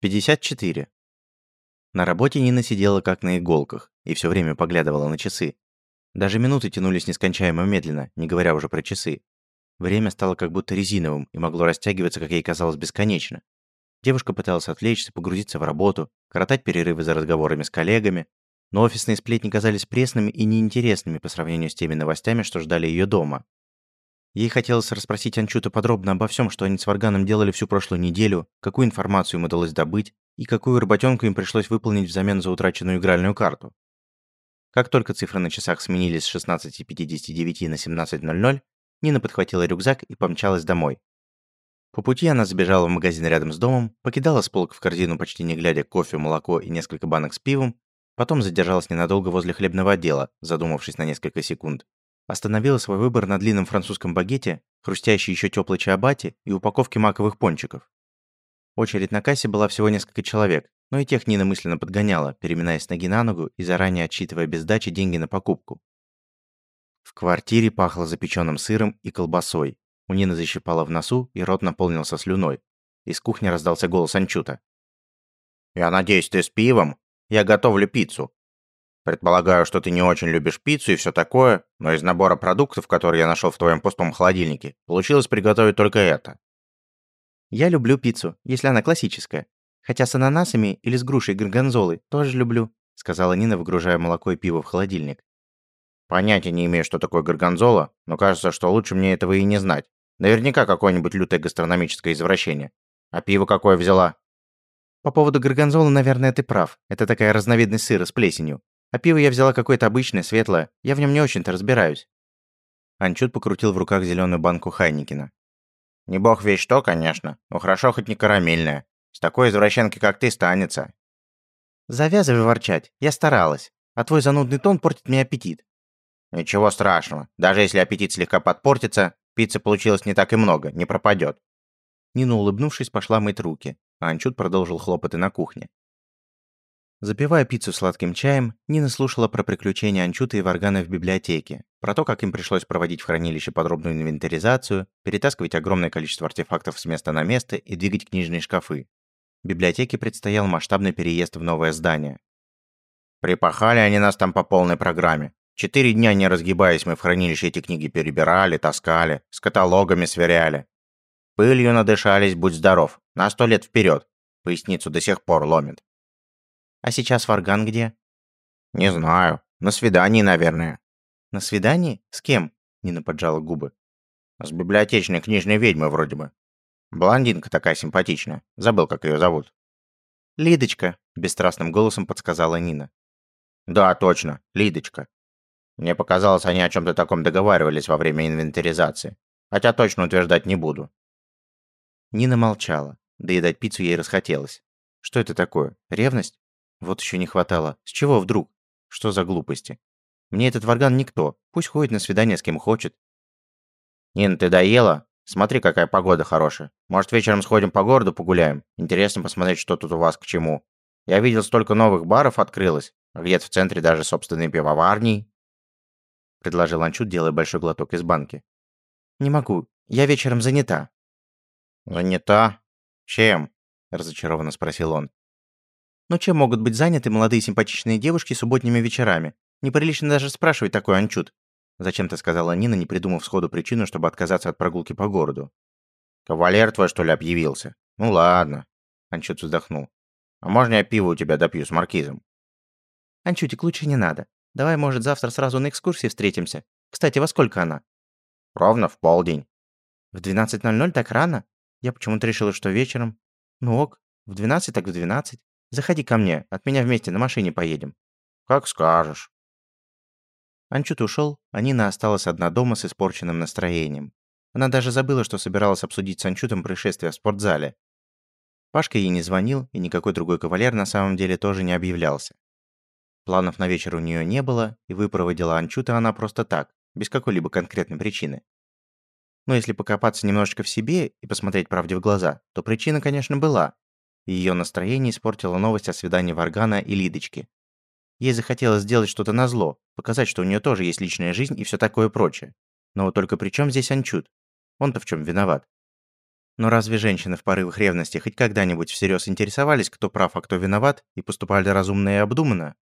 54. На работе Нина сидела как на иголках и все время поглядывала на часы. Даже минуты тянулись нескончаемо медленно, не говоря уже про часы. Время стало как будто резиновым и могло растягиваться, как ей казалось, бесконечно. Девушка пыталась отвлечься, погрузиться в работу, коротать перерывы за разговорами с коллегами, но офисные сплетни казались пресными и неинтересными по сравнению с теми новостями, что ждали ее дома. Ей хотелось расспросить Анчута подробно обо всем, что они с Варганом делали всю прошлую неделю, какую информацию им удалось добыть и какую работенку им пришлось выполнить взамен за утраченную игральную карту. Как только цифры на часах сменились с 16.59 на 17.00, Нина подхватила рюкзак и помчалась домой. По пути она забежала в магазин рядом с домом, покидала с полок в корзину почти не глядя кофе, молоко и несколько банок с пивом, потом задержалась ненадолго возле хлебного отдела, задумавшись на несколько секунд, Остановила свой выбор на длинном французском багете, хрустящей еще теплой чиабате и упаковке маковых пончиков. Очередь на кассе была всего несколько человек, но и тех Нина мысленно подгоняла, переминаясь ноги на ногу и заранее отсчитывая без дачи деньги на покупку. В квартире пахло запеченным сыром и колбасой. У Нины защипало в носу, и рот наполнился слюной. Из кухни раздался голос Анчута. «Я надеюсь, ты с пивом? Я готовлю пиццу. Предполагаю, что ты не очень любишь пиццу и все такое, но из набора продуктов, которые я нашел в твоем пустом холодильнике, получилось приготовить только это. Я люблю пиццу, если она классическая. Хотя с ананасами или с грушей горгонзолы тоже люблю, сказала Нина, выгружая молоко и пиво в холодильник. Понятия не имею, что такое горгонзола, но кажется, что лучше мне этого и не знать. Наверняка какое-нибудь лютое гастрономическое извращение. А пиво какое взяла? По поводу горгонзолы, наверное, ты прав. Это такая разновидность сыра с плесенью. А пиво я взяла какое-то обычное, светлое. Я в нем не очень-то разбираюсь». Анчут покрутил в руках зеленую банку Хайникина. «Не бог весь что, конечно, но хорошо хоть не карамельная. С такой извращенкой, как ты, станется». «Завязывай ворчать. Я старалась. А твой занудный тон портит мне аппетит». «Ничего страшного. Даже если аппетит слегка подпортится, пиццы получилось не так и много, не пропадет». Нина, улыбнувшись, пошла мыть руки, а Анчут продолжил хлопоты на кухне. Запивая пиццу сладким чаем, Нина слушала про приключения Анчута и Варгана в библиотеке, про то, как им пришлось проводить в хранилище подробную инвентаризацию, перетаскивать огромное количество артефактов с места на место и двигать книжные шкафы. Библиотеке предстоял масштабный переезд в новое здание. «Припахали они нас там по полной программе. Четыре дня не разгибаясь, мы в хранилище эти книги перебирали, таскали, с каталогами сверяли. Пылью надышались, будь здоров, на сто лет вперед. Поясницу до сих пор ломит. А сейчас Варган где? Не знаю. На свидании, наверное. На свидании? С кем? Нина поджала губы. С библиотечной книжной ведьмой вроде бы. Блондинка такая симпатичная. Забыл, как ее зовут. Лидочка, бесстрастным голосом подсказала Нина. Да, точно, Лидочка. Мне показалось, они о чем-то таком договаривались во время инвентаризации. Хотя точно утверждать не буду. Нина молчала. Доедать пиццу ей расхотелось. Что это такое? Ревность? Вот еще не хватало. С чего вдруг? Что за глупости? Мне этот варган никто. Пусть ходит на свидание с кем хочет. Нина, ты доела? Смотри, какая погода хорошая. Может, вечером сходим по городу погуляем? Интересно посмотреть, что тут у вас к чему. Я видел, столько новых баров открылось. Где-то в центре даже собственные пивоварни. Предложил Анчут, делая большой глоток из банки. Не могу. Я вечером занята. Занята? Чем? Разочарованно спросил он. Но чем могут быть заняты молодые симпатичные девушки субботними вечерами? Неприлично даже спрашивать такой анчут. Зачем-то сказала Нина, не придумав сходу причину, чтобы отказаться от прогулки по городу. «Кавалер твой, что ли, объявился? Ну ладно». Анчут вздохнул. «А можно я пиво у тебя допью с маркизом?» «Анчутик, лучше не надо. Давай, может, завтра сразу на экскурсии встретимся. Кстати, во сколько она?» «Ровно в полдень». «В 12.00 так рано? Я почему-то решила, что вечером. Ну ок, в 12 так в 12. Заходи ко мне, от меня вместе на машине поедем». «Как скажешь». Анчут ушел, а Нина осталась одна дома с испорченным настроением. Она даже забыла, что собиралась обсудить с Анчутом происшествие в спортзале. Пашка ей не звонил, и никакой другой кавалер на самом деле тоже не объявлялся. Планов на вечер у нее не было, и выпроводила Анчута она просто так, без какой-либо конкретной причины. Но если покопаться немножечко в себе и посмотреть правде в глаза, то причина, конечно, была, ее настроение испортила новость о свидании Варгана и Лидочки. Ей захотелось сделать что-то назло, показать, что у нее тоже есть личная жизнь и все такое прочее. Но вот только при чем здесь Анчут? Он-то в чем виноват? Но разве женщины в порывах ревности хоть когда-нибудь всерьез интересовались, кто прав, а кто виноват, и поступали разумно и обдуманно?